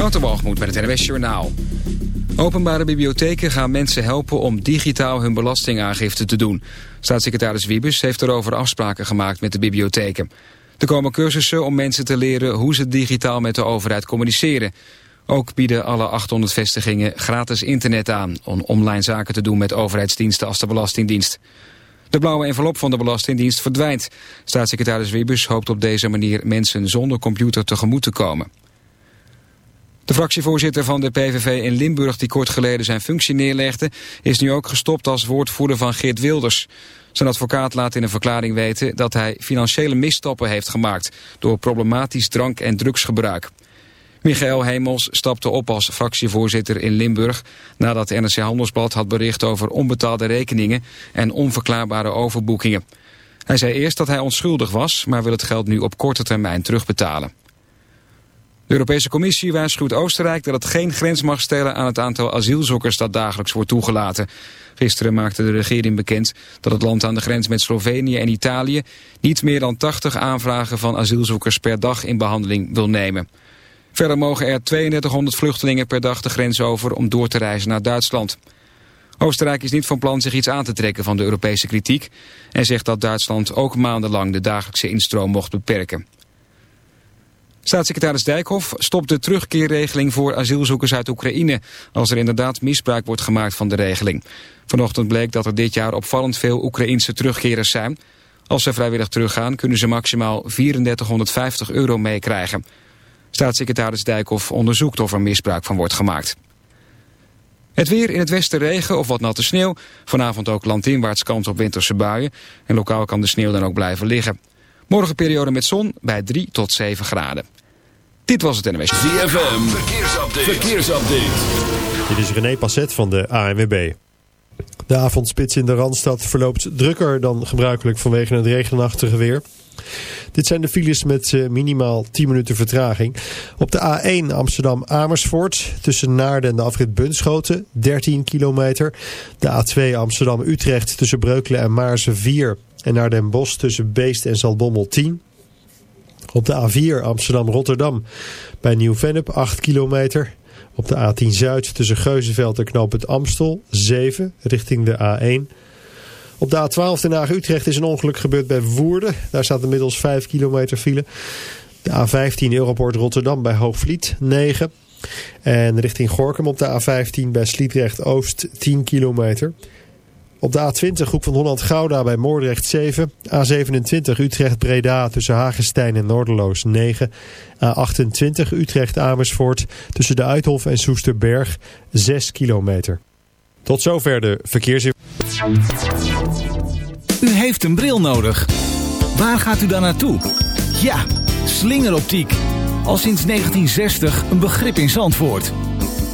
Waterwalgemoed met het NWS Journaal. Openbare bibliotheken gaan mensen helpen om digitaal hun belastingaangifte te doen. Staatssecretaris Wiebes heeft erover afspraken gemaakt met de bibliotheken. Er komen cursussen om mensen te leren hoe ze digitaal met de overheid communiceren. Ook bieden alle 800 vestigingen gratis internet aan... om online zaken te doen met overheidsdiensten als de Belastingdienst. De blauwe envelop van de Belastingdienst verdwijnt. Staatssecretaris Wiebes hoopt op deze manier mensen zonder computer tegemoet te komen. De fractievoorzitter van de PVV in Limburg die kort geleden zijn functie neerlegde... is nu ook gestopt als woordvoerder van Geert Wilders. Zijn advocaat laat in een verklaring weten dat hij financiële misstappen heeft gemaakt... door problematisch drank- en drugsgebruik. Michael Hemels stapte op als fractievoorzitter in Limburg... nadat NRC Handelsblad had bericht over onbetaalde rekeningen... en onverklaarbare overboekingen. Hij zei eerst dat hij onschuldig was... maar wil het geld nu op korte termijn terugbetalen. De Europese Commissie waarschuwt Oostenrijk dat het geen grens mag stellen aan het aantal asielzoekers dat dagelijks wordt toegelaten. Gisteren maakte de regering bekend dat het land aan de grens met Slovenië en Italië niet meer dan 80 aanvragen van asielzoekers per dag in behandeling wil nemen. Verder mogen er 3200 vluchtelingen per dag de grens over om door te reizen naar Duitsland. Oostenrijk is niet van plan zich iets aan te trekken van de Europese kritiek... en zegt dat Duitsland ook maandenlang de dagelijkse instroom mocht beperken. Staatssecretaris Dijkhoff stopt de terugkeerregeling voor asielzoekers uit Oekraïne... als er inderdaad misbruik wordt gemaakt van de regeling. Vanochtend bleek dat er dit jaar opvallend veel Oekraïnse terugkerers zijn. Als ze vrijwillig teruggaan kunnen ze maximaal 3450 euro meekrijgen. Staatssecretaris Dijkhoff onderzoekt of er misbruik van wordt gemaakt. Het weer in het westen regen of wat natte sneeuw. Vanavond ook landinwaarts kans op winterse buien. En lokaal kan de sneeuw dan ook blijven liggen. Morgen periode met zon bij 3 tot 7 graden. Dit was het NWS. ZFM, verkeersupdate. verkeersupdate. Dit is René Passet van de ANWB. De avondspits in de Randstad verloopt drukker dan gebruikelijk vanwege het regenachtige weer. Dit zijn de files met uh, minimaal 10 minuten vertraging. Op de A1 Amsterdam-Amersfoort tussen Naarden en de afrit Bunschoten 13 kilometer. De A2 Amsterdam-Utrecht tussen Breukelen en Maarsen 4 en naar Den Bosch tussen Beest en Zaltbommel 10. Op de A4 Amsterdam-Rotterdam bij Nieuw-Vennep 8 kilometer. Op de A10 Zuid tussen Geuzenveld en Knoop het Amstel 7 richting de A1. Op de A12 Den Haag-Utrecht is een ongeluk gebeurd bij Woerden. Daar staat inmiddels 5 kilometer file. De A15 Europort Rotterdam bij Hoogvliet 9. En richting Gorkum op de A15 bij Sliedrecht-Oost 10 kilometer. Op de A20 Groep van Holland-Gouda bij Moordrecht 7. A27 Utrecht-Breda tussen Hagenstein en Noorderloos 9. A28 Utrecht-Amersfoort tussen de Uithof en Soesterberg 6 kilometer. Tot zover de verkeers... U heeft een bril nodig. Waar gaat u dan naartoe? Ja, slingeroptiek. Al sinds 1960 een begrip in Zandvoort.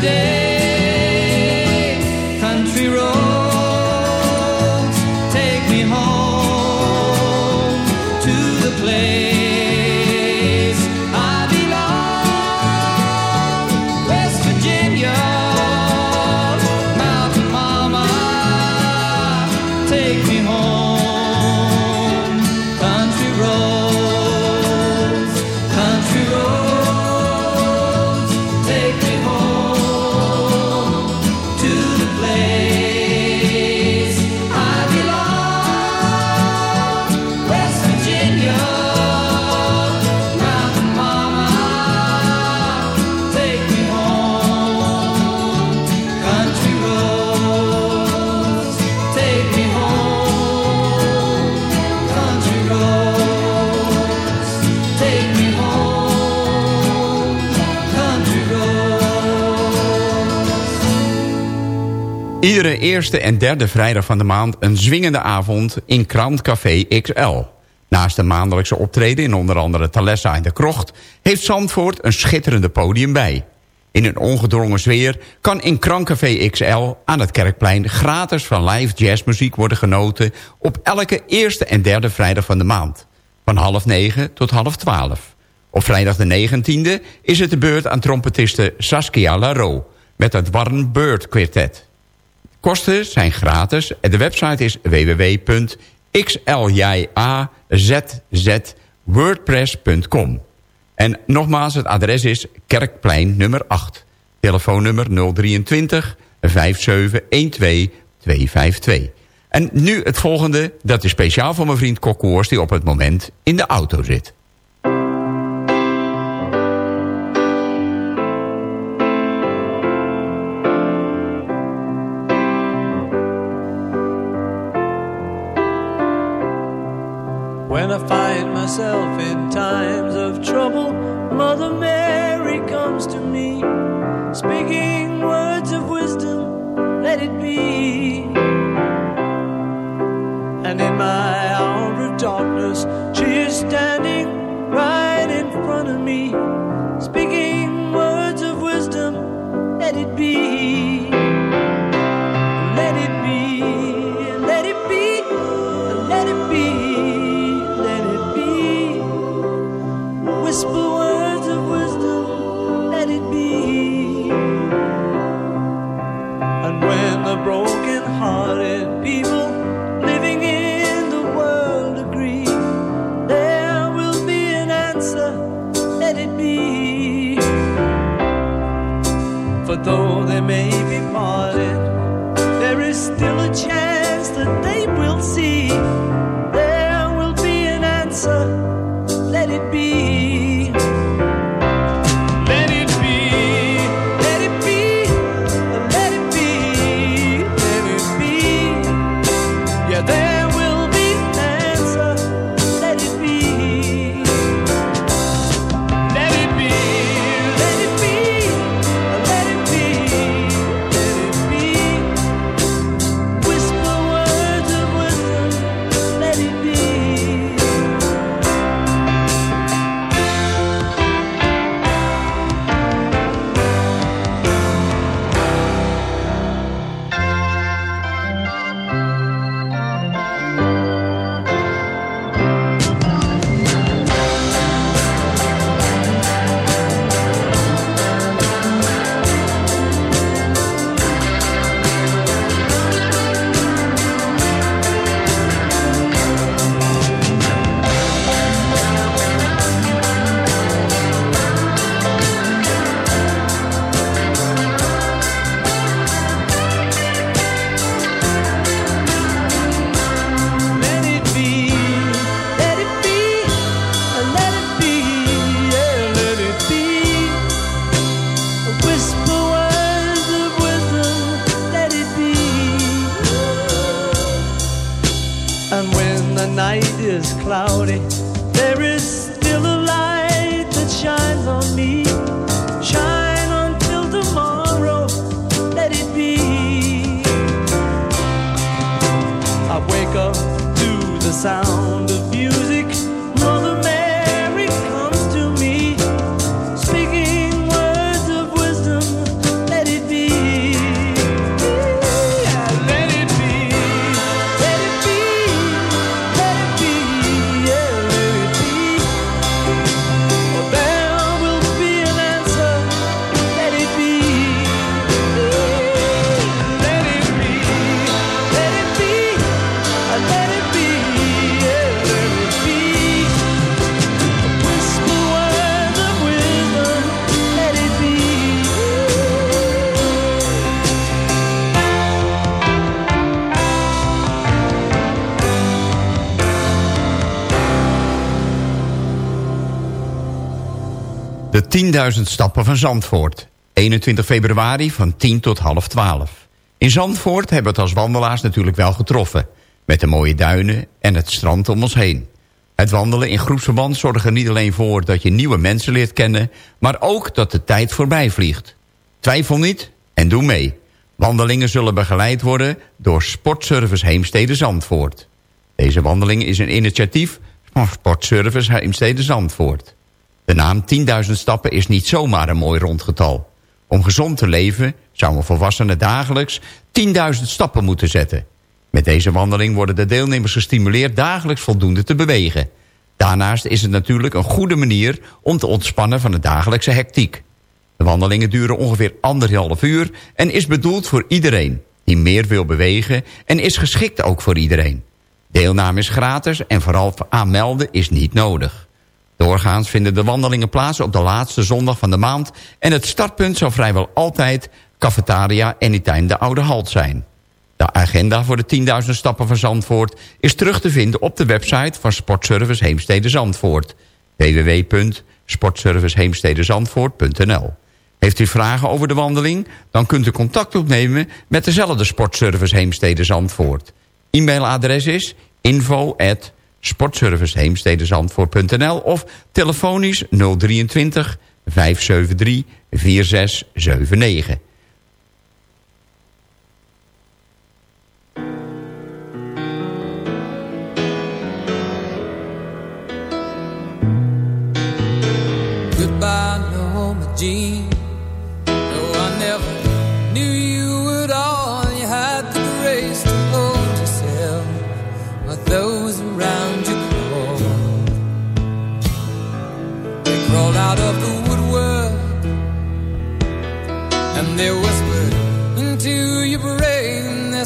today. Iedere eerste en derde vrijdag van de maand een zwingende avond in Krantcafé XL. Naast de maandelijkse optreden in onder andere Talessa en de Krocht... heeft Zandvoort een schitterende podium bij. In een ongedrongen sfeer kan in Krancafé XL aan het Kerkplein... gratis van live jazzmuziek worden genoten... op elke eerste en derde vrijdag van de maand. Van half negen tot half twaalf. Op vrijdag de 19e is het de beurt aan trompetiste Saskia Laro... met het Warren Bird Quartet. Kosten zijn gratis en de website is www.xlijazz.wordpress.com. En nogmaals, het adres is Kerkplein nummer 8. Telefoonnummer 023 5712 252. En nu het volgende, dat is speciaal voor mijn vriend Kokkoors... die op het moment in de auto zit. 10.000 stappen van Zandvoort. 21 februari van 10 tot half 12. In Zandvoort hebben we het als wandelaars natuurlijk wel getroffen. Met de mooie duinen en het strand om ons heen. Het wandelen in groepsverband zorgt er niet alleen voor dat je nieuwe mensen leert kennen... maar ook dat de tijd voorbij vliegt. Twijfel niet en doe mee. Wandelingen zullen begeleid worden door Sportservice Heemstede Zandvoort. Deze wandeling is een initiatief van Sportservice Heemstede Zandvoort. De naam 10.000 stappen is niet zomaar een mooi rondgetal. Om gezond te leven zou een volwassene dagelijks 10.000 stappen moeten zetten. Met deze wandeling worden de deelnemers gestimuleerd dagelijks voldoende te bewegen. Daarnaast is het natuurlijk een goede manier om te ontspannen van de dagelijkse hectiek. De wandelingen duren ongeveer anderhalf uur en is bedoeld voor iedereen die meer wil bewegen en is geschikt ook voor iedereen. Deelname is gratis en vooral aanmelden is niet nodig. Doorgaans vinden de wandelingen plaats op de laatste zondag van de maand... en het startpunt zal vrijwel altijd Cafetaria Anytime de Oude Halt zijn. De agenda voor de 10.000 stappen van Zandvoort... is terug te vinden op de website van Sportservice Heemstede Zandvoort. www.sportserviceheemstedenzandvoort.nl Heeft u vragen over de wandeling? Dan kunt u contact opnemen met dezelfde Sportservice Heemstede Zandvoort. E-mailadres is info sportserviceheemstedenzandvoort.nl of telefonisch 023 573 4679. Goodbye, Norma Jean.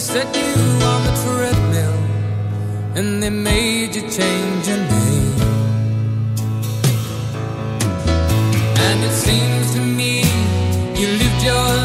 Set you on the treadmill and they made you change your name. And it seems to me you lived your life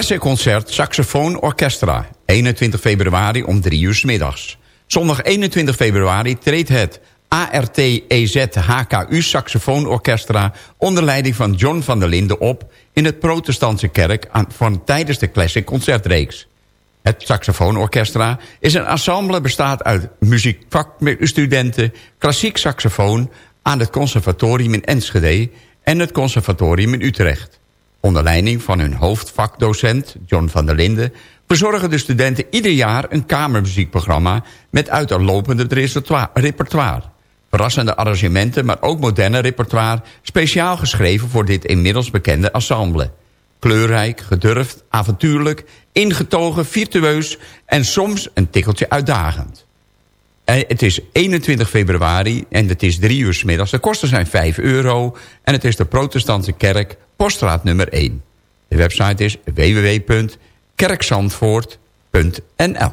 Classic Concert Saxofoon Orchestra. 21 februari om 3 uur middags. Zondag 21 februari treedt het ART-EZ HKU Saxofoon Orchestra... onder leiding van John van der Linden op... in het protestantse kerk aan, van, tijdens de Classic Concertreeks. Het saxofoonorchestra is een ensemble bestaat uit muziekvakstudenten... klassiek saxofoon aan het conservatorium in Enschede... en het conservatorium in Utrecht. Onder leiding van hun hoofdvakdocent, John van der Linden... verzorgen de studenten ieder jaar een kamermuziekprogramma... met repertoire- repertoire. Verrassende arrangementen, maar ook moderne repertoire... speciaal geschreven voor dit inmiddels bekende ensemble. Kleurrijk, gedurfd, avontuurlijk, ingetogen, virtueus... en soms een tikkeltje uitdagend. Eh, Het is 21 februari en het is 3 uur 's middags. De kosten zijn 5 euro en het is de protestantse kerk, poststraat nummer 1. De website is www.kerkzandvoort.nl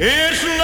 It's not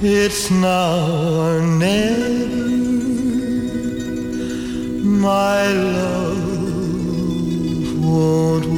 It's now or never. My love won't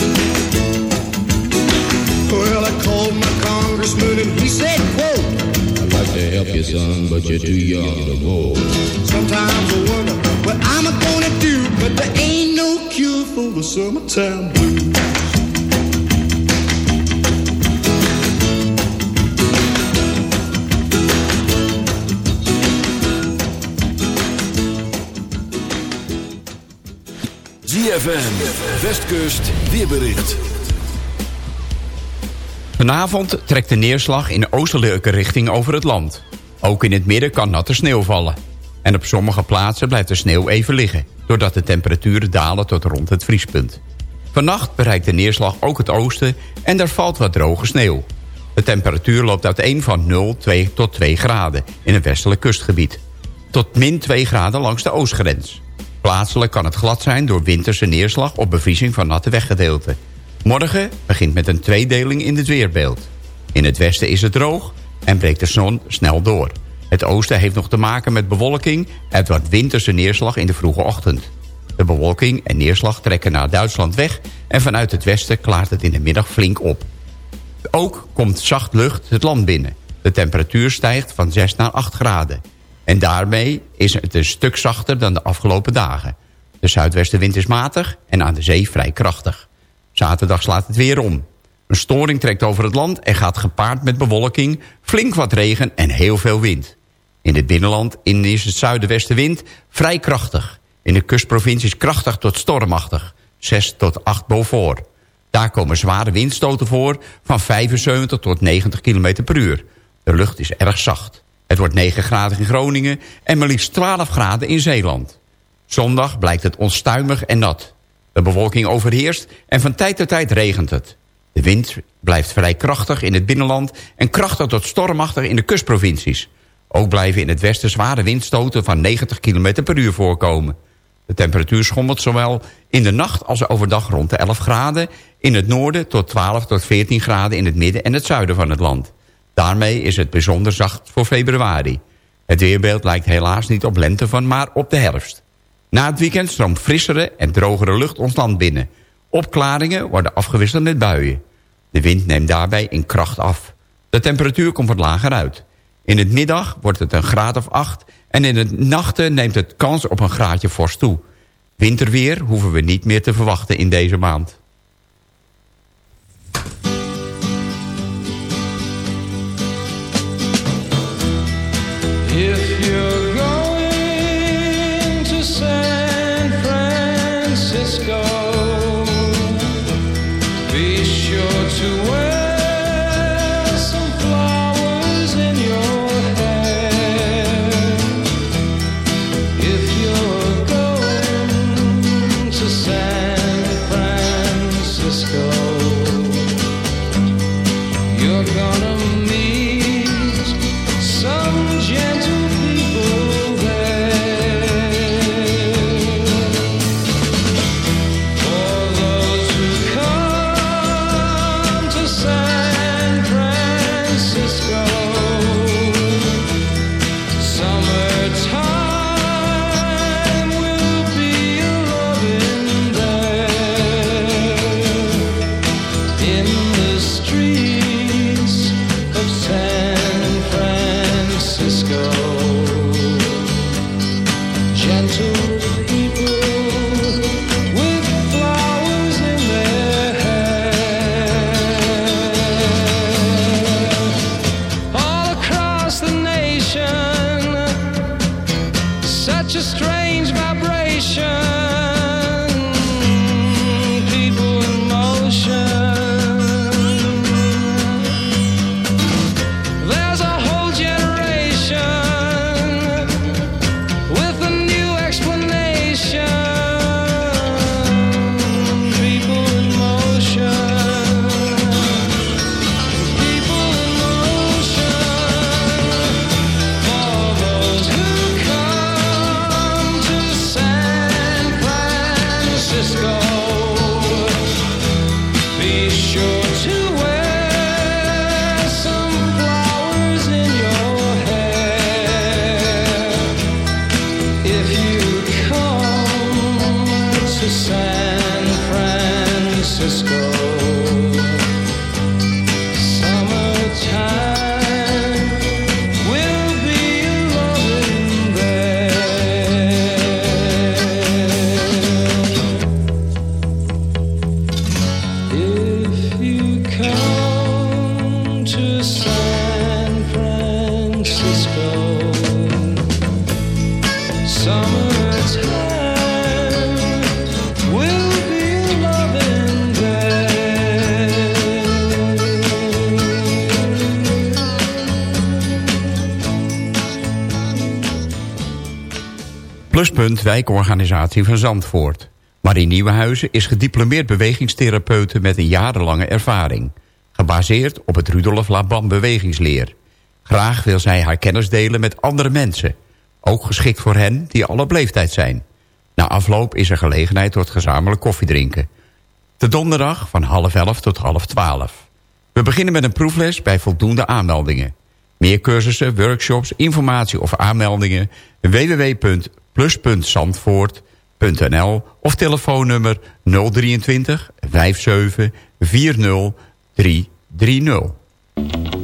You, son, but you're too young to vote. Sometimes I wonder what I'm gonna do, but there ain't no cure for the summertime blues. ZFM, Westkust, weerbericht. Vanavond trekt de neerslag in oostelijke richting over het land. Ook in het midden kan natte sneeuw vallen. En op sommige plaatsen blijft de sneeuw even liggen... doordat de temperaturen dalen tot rond het vriespunt. Vannacht bereikt de neerslag ook het oosten en er valt wat droge sneeuw. De temperatuur loopt uiteen van 0 2 tot 2 graden in het westelijk kustgebied. Tot min 2 graden langs de oostgrens. Plaatselijk kan het glad zijn door winterse neerslag op bevriezing van natte weggedeelten. Morgen begint met een tweedeling in het weerbeeld. In het westen is het droog en breekt de zon snel door. Het oosten heeft nog te maken met bewolking en wat winterse neerslag in de vroege ochtend. De bewolking en neerslag trekken naar Duitsland weg... en vanuit het westen klaart het in de middag flink op. Ook komt zacht lucht het land binnen. De temperatuur stijgt van 6 naar 8 graden. En daarmee is het een stuk zachter dan de afgelopen dagen. De zuidwestenwind is matig en aan de zee vrij krachtig. Zaterdag slaat het weer om. Een storing trekt over het land en gaat gepaard met bewolking... flink wat regen en heel veel wind. In het binnenland is het zuidwestenwind vrij krachtig. In de kustprovincies krachtig tot stormachtig. 6 tot 8 boven. Daar komen zware windstoten voor van 75 tot 90 km per uur. De lucht is erg zacht. Het wordt 9 graden in Groningen en maar liefst 12 graden in Zeeland. Zondag blijkt het onstuimig en nat. De bewolking overheerst en van tijd tot tijd regent het. De wind blijft vrij krachtig in het binnenland... en krachtig tot stormachtig in de kustprovincies. Ook blijven in het westen zware windstoten van 90 km per uur voorkomen. De temperatuur schommelt zowel in de nacht als overdag rond de 11 graden... in het noorden tot 12 tot 14 graden in het midden en het zuiden van het land. Daarmee is het bijzonder zacht voor februari. Het weerbeeld lijkt helaas niet op lente van, maar op de herfst. Na het weekend stroomt frissere en drogere lucht ons land binnen. Opklaringen worden afgewisseld met buien. De wind neemt daarbij in kracht af. De temperatuur komt wat lager uit. In het middag wordt het een graad of acht... en in de nachten neemt het kans op een graadje vorst toe. Winterweer hoeven we niet meer te verwachten in deze maand. Pluspunt wijkorganisatie van Zandvoort. Marie Nieuwenhuizen is gediplomeerd bewegingstherapeute met een jarenlange ervaring. Gebaseerd op het Rudolf Laban bewegingsleer. Graag wil zij haar kennis delen met andere mensen. Ook geschikt voor hen die al op leeftijd zijn. Na afloop is er gelegenheid tot gezamenlijk koffiedrinken. De donderdag van half elf tot half twaalf. We beginnen met een proefles bij voldoende aanmeldingen. Meer cursussen, workshops, informatie of aanmeldingen... www.plus.zandvoort.nl of telefoonnummer 023 57 40 330.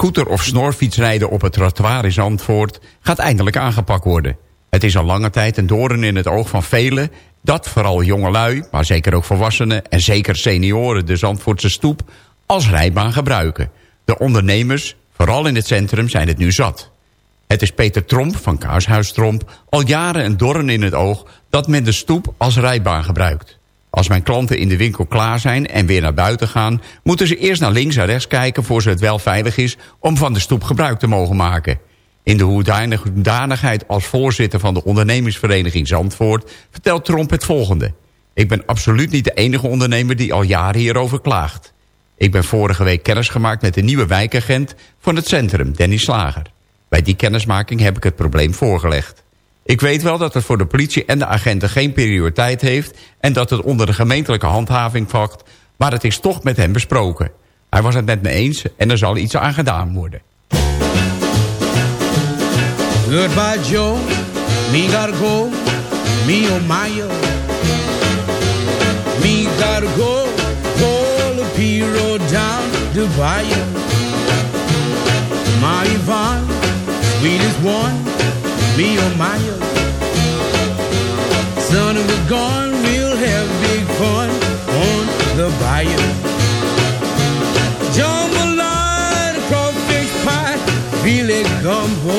Scooter of snorfiets rijden op het trottoir in Zandvoort... gaat eindelijk aangepakt worden. Het is al lange tijd een doorn in het oog van velen... dat vooral jongelui, maar zeker ook volwassenen... en zeker senioren de Zandvoortse stoep als rijbaan gebruiken. De ondernemers, vooral in het centrum, zijn het nu zat. Het is Peter Tromp van Kaarshuis Tromp al jaren een doorn in het oog... dat men de stoep als rijbaan gebruikt. Als mijn klanten in de winkel klaar zijn en weer naar buiten gaan... moeten ze eerst naar links en rechts kijken voor ze het wel veilig is... om van de stoep gebruik te mogen maken. In de hoedanigheid als voorzitter van de ondernemingsvereniging Zandvoort... vertelt Tromp het volgende. Ik ben absoluut niet de enige ondernemer die al jaren hierover klaagt. Ik ben vorige week kennis gemaakt met de nieuwe wijkagent van het centrum, Danny Slager. Bij die kennismaking heb ik het probleem voorgelegd. Ik weet wel dat het voor de politie en de agenten geen prioriteit heeft... en dat het onder de gemeentelijke handhaving valt... maar het is toch met hem besproken. Hij was het met me eens en er zal iets aan gedaan worden. Goodbye Joe, me gotta go, me my. Me gotta go, pull the P down the bayou. My Yvonne, sweetest one me oh my Son of a gun, we'll have big fun on the bayou. Jambalaya, crawfish pie, filet gumbo.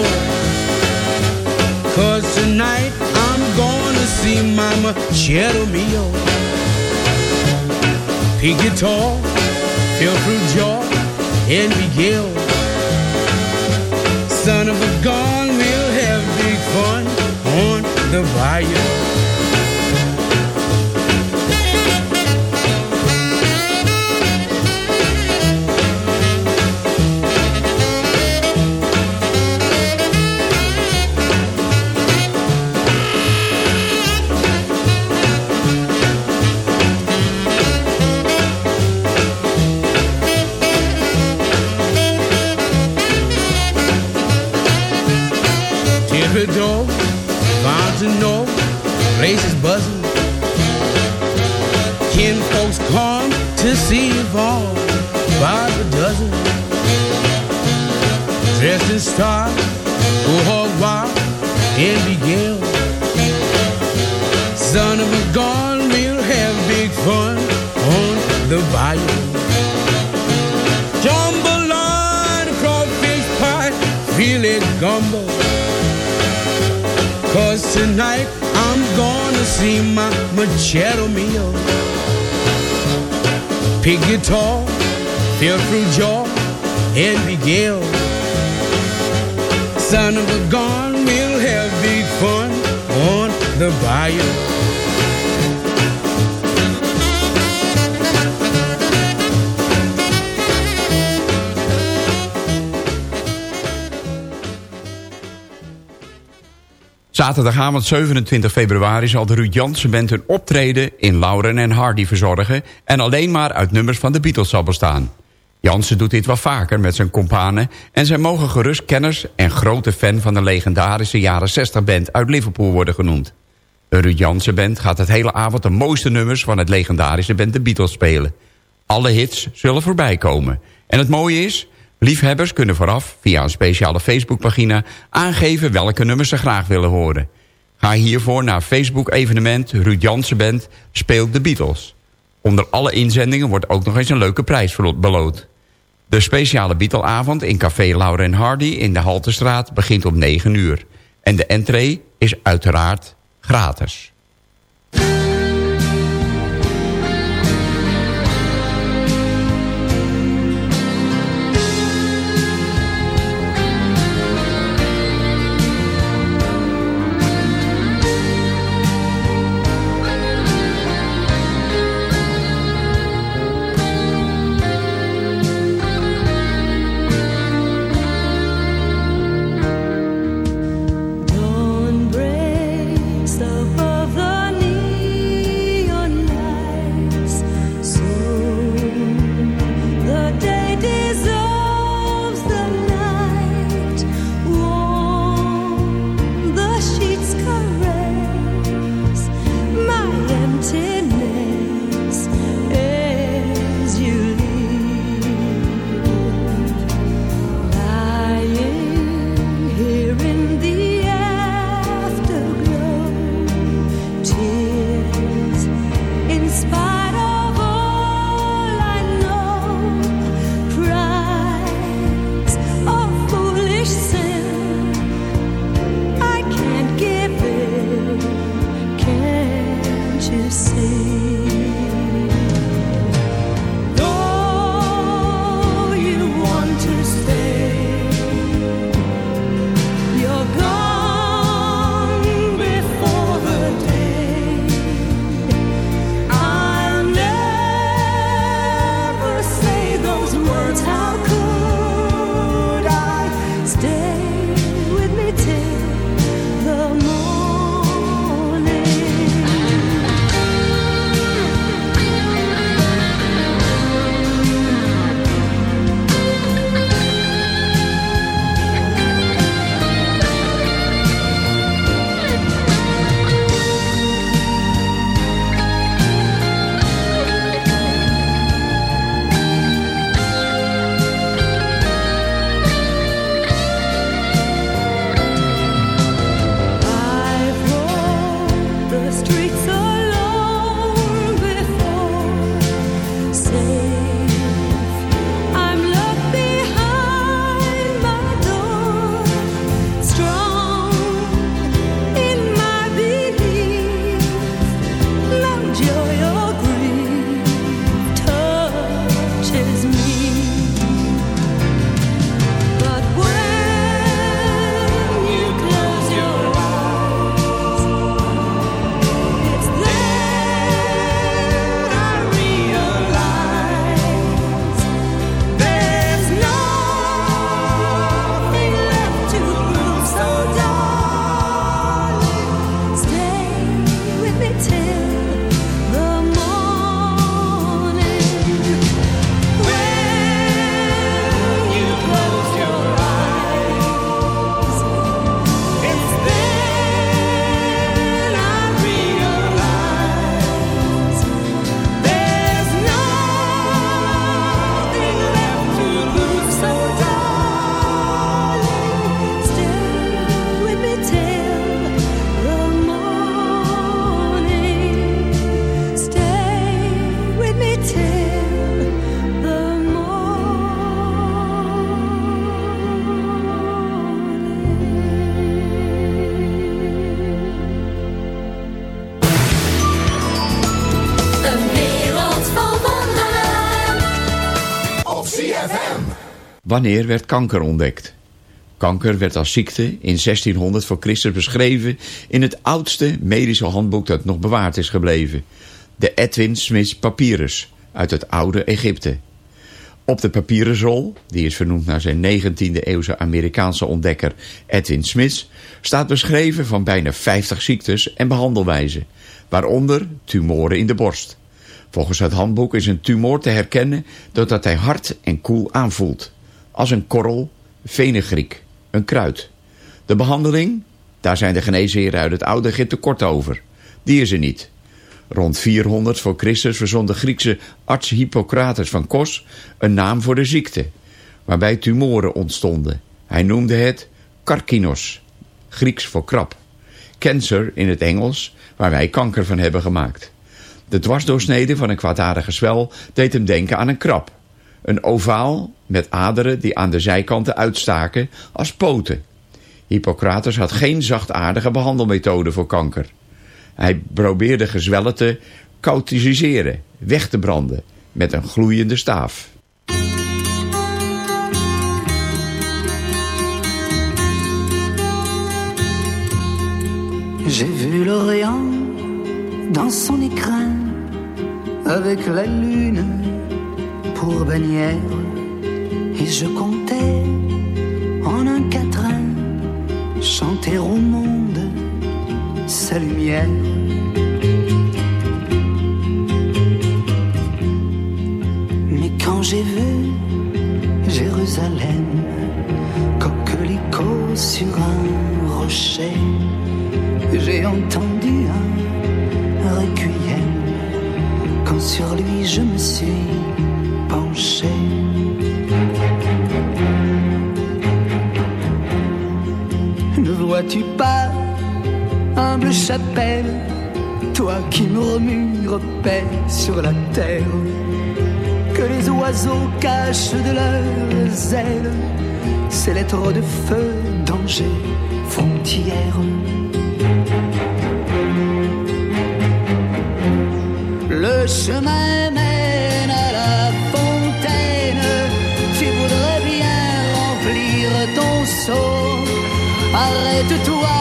Cause tonight I'm gonna see Mama Cheddar Mio. Pig guitar, feel fruit jar, and Miguel. Son of a gun, on the Hog wild and began. Son of a gun, we'll have big fun on the bayou. Jambalaya, crawfish pie, filet gumbo. Cause tonight I'm gonna see my machado meal. Pig guitar, feel through jaw and begin. Son of a gun, we'll have fun on the bayou. Zaterdagavond 27 februari zal de Ruud Jansen Band een optreden in Lauren en Hardy verzorgen... en alleen maar uit nummers van de Beatles zal bestaan. Jansen doet dit wel vaker met zijn companen... en zij mogen gerust kenners en grote fan van de legendarische jaren 60 band uit Liverpool worden genoemd. De Ruud Jansen Band gaat het hele avond de mooiste nummers van het legendarische band de Beatles spelen. Alle hits zullen voorbij komen. En het mooie is, Liefhebbers kunnen vooraf via een speciale Facebookpagina aangeven welke nummers ze graag willen horen. Ga hiervoor naar Facebook-evenement Ruud Jansen Band speelt de Beatles. Onder alle inzendingen wordt ook nog eens een leuke prijs beloond. De speciale Beatleavond in Café Lauren Hardy in de Haltestraat begint om 9 uur. En de entree is uiteraard gratis. Wanneer werd kanker ontdekt? Kanker werd als ziekte in 1600 voor Christus beschreven in het oudste medische handboek dat nog bewaard is gebleven. De Edwin Smith Papyrus uit het oude Egypte. Op de papyrusrol, die is vernoemd naar zijn 19e eeuwse Amerikaanse ontdekker Edwin Smith, staat beschreven van bijna 50 ziektes en behandelwijzen, waaronder tumoren in de borst. Volgens het handboek is een tumor te herkennen doordat hij hard en koel aanvoelt, als een korrel, venegriek, een kruid. De behandeling? Daar zijn de geneesheren uit het oude Egypte kort over. Die is er niet. Rond 400 voor Christus verzond de Griekse arts Hippocrates van Kos een naam voor de ziekte, waarbij tumoren ontstonden. Hij noemde het karkinos, Grieks voor krab. Cancer in het Engels, waar wij kanker van hebben gemaakt. De dwarsdoorsnede van een kwaadaardige zwel deed hem denken aan een krab. Een ovaal met aderen die aan de zijkanten uitstaken als poten. Hippocrates had geen zachtaardige behandelmethode voor kanker. Hij probeerde gezwellen te cautiseren, weg te branden, met een gloeiende staaf. J'ai vu l'Orient dans son écrin, avec la lune et je comptais en un quatrain chanter au monde sa lumière. Mais quand j'ai vu Jérusalem, coquelicot sur un rocher, j'ai entendu un requiem quand sur lui je me suis Ne vois-tu pas humble chapelle, toi qui murmures paix sur la terre, que les oiseaux cachent de leurs ailes ces lettres de feu, danger, frontière. Le chemin fontaine, tu voudrais bien remplir ton seau. Arrête-toi,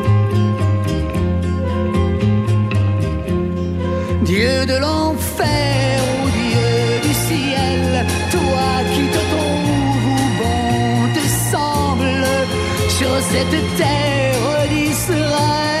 Dieu de l'enfer, ô Dieu du ciel, toi qui te trouves bon te semble sur cette terre d'Israël,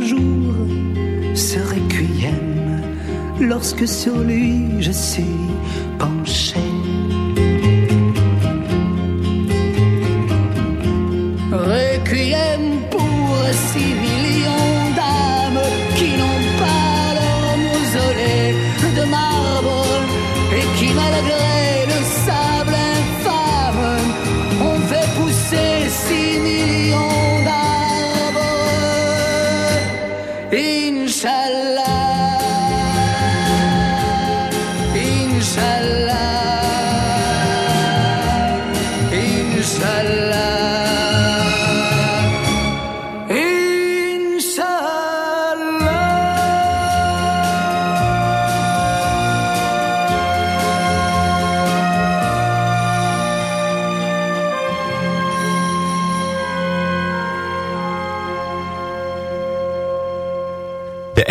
lorsque sur lui je suis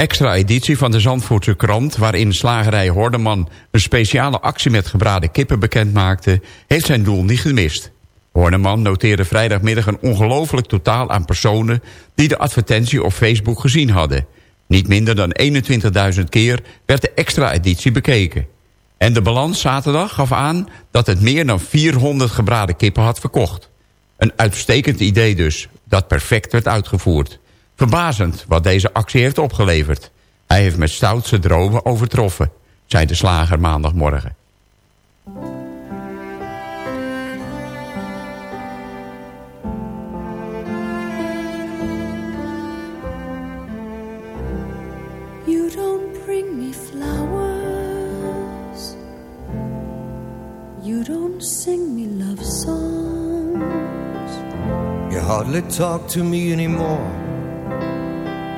extra editie van de Zandvoortse krant... waarin slagerij Hordeman een speciale actie met gebraden kippen bekend maakte... heeft zijn doel niet gemist. Horneman noteerde vrijdagmiddag een ongelooflijk totaal aan personen... die de advertentie op Facebook gezien hadden. Niet minder dan 21.000 keer werd de extra editie bekeken. En de balans zaterdag gaf aan dat het meer dan 400 gebraden kippen had verkocht. Een uitstekend idee dus, dat perfect werd uitgevoerd. Verbazend wat deze actie heeft opgeleverd. Hij heeft met stoutse dromen overtroffen, zei de slager maandagmorgen. You don't bring me flowers. You don't sing me love songs. You hardly talk to me anymore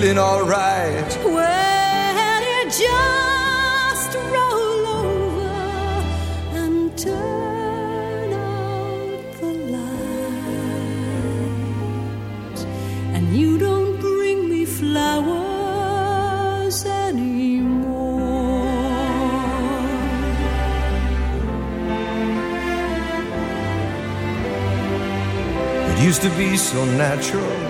feeling alright. Well, you just roll over and turn out the light. And you don't bring me flowers anymore. It used to be so natural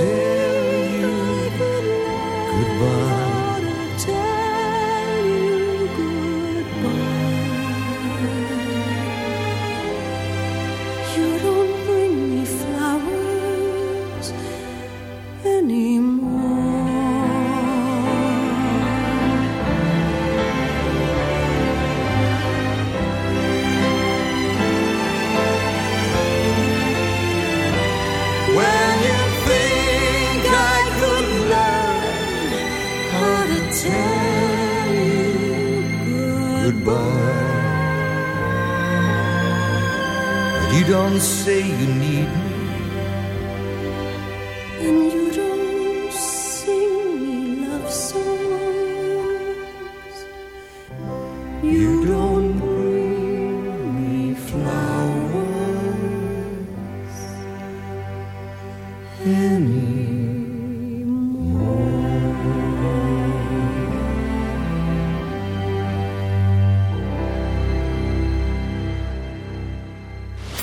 to say you need me.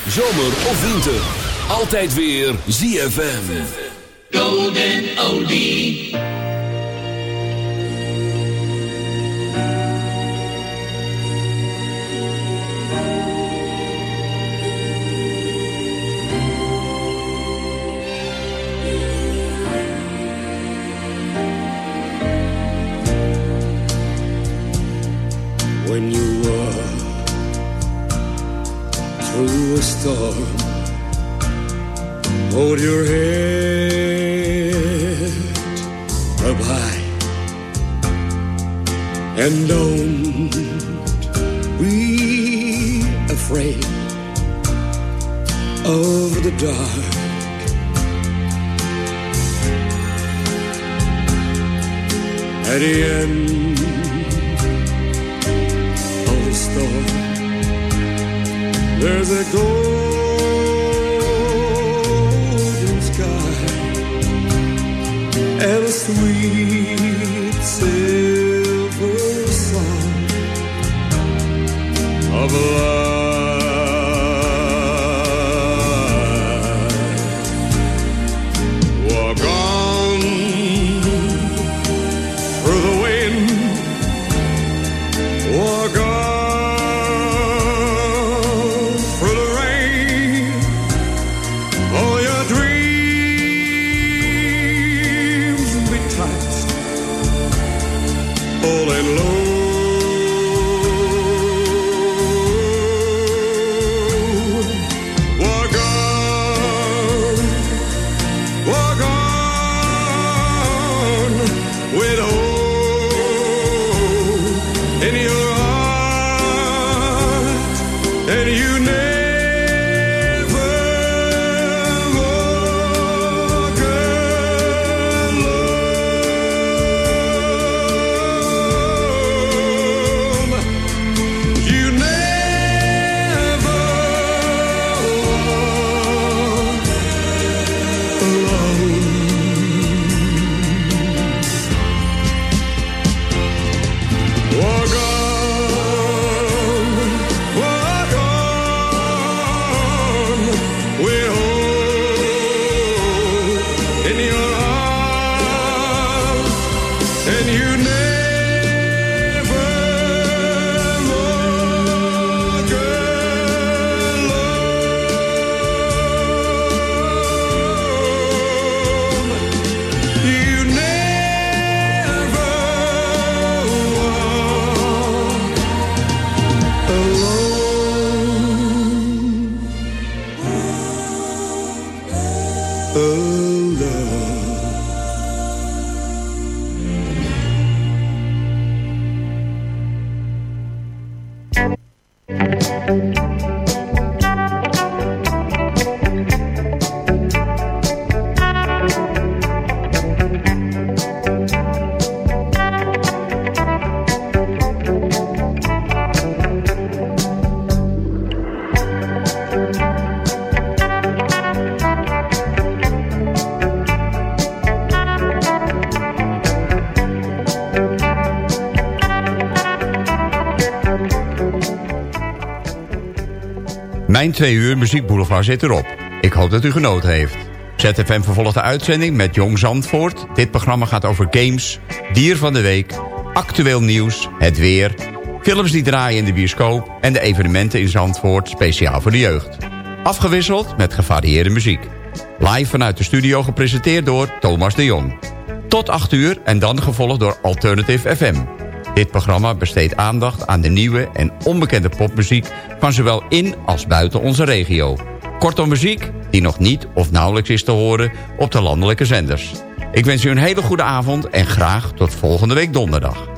Zomer of winter, altijd weer ZFM. Golden. Mijn twee uur muziekboulevard zit erop. Ik hoop dat u genoten heeft. ZFM vervolgt de uitzending met Jong Zandvoort. Dit programma gaat over games, dier van de week, actueel nieuws, het weer... films die draaien in de bioscoop... en de evenementen in Zandvoort speciaal voor de jeugd. Afgewisseld met gevarieerde muziek. Live vanuit de studio gepresenteerd door Thomas de Jong. Tot 8 uur en dan gevolgd door Alternative FM. Dit programma besteedt aandacht aan de nieuwe en onbekende popmuziek... van zowel in als buiten onze regio. Kortom muziek die nog niet of nauwelijks is te horen op de landelijke zenders. Ik wens u een hele goede avond en graag tot volgende week donderdag.